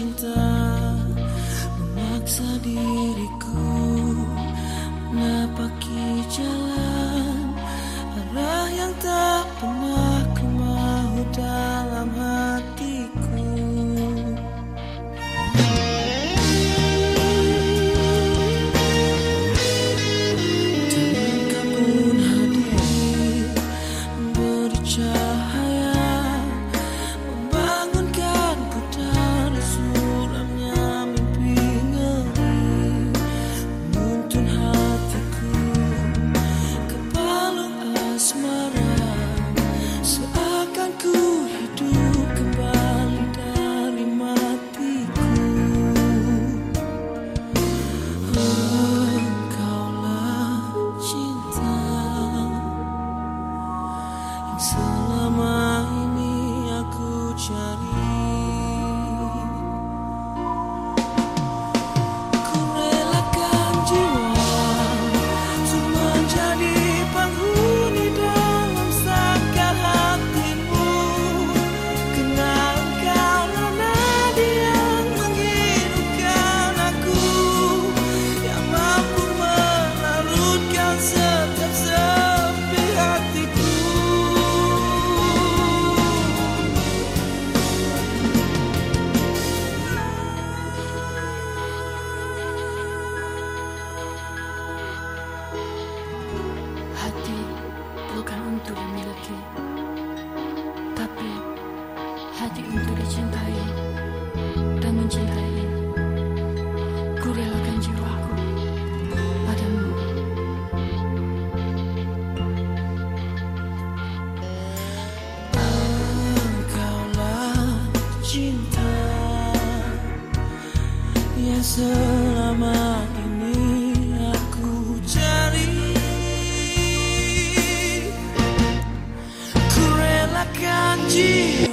cinta memaksa diriku. Napak hati untuk dicintai dan mencintai kurelakan jiwaku padamu. Engkaulah cinta yang selama ini aku cari. Kurelakan jiwa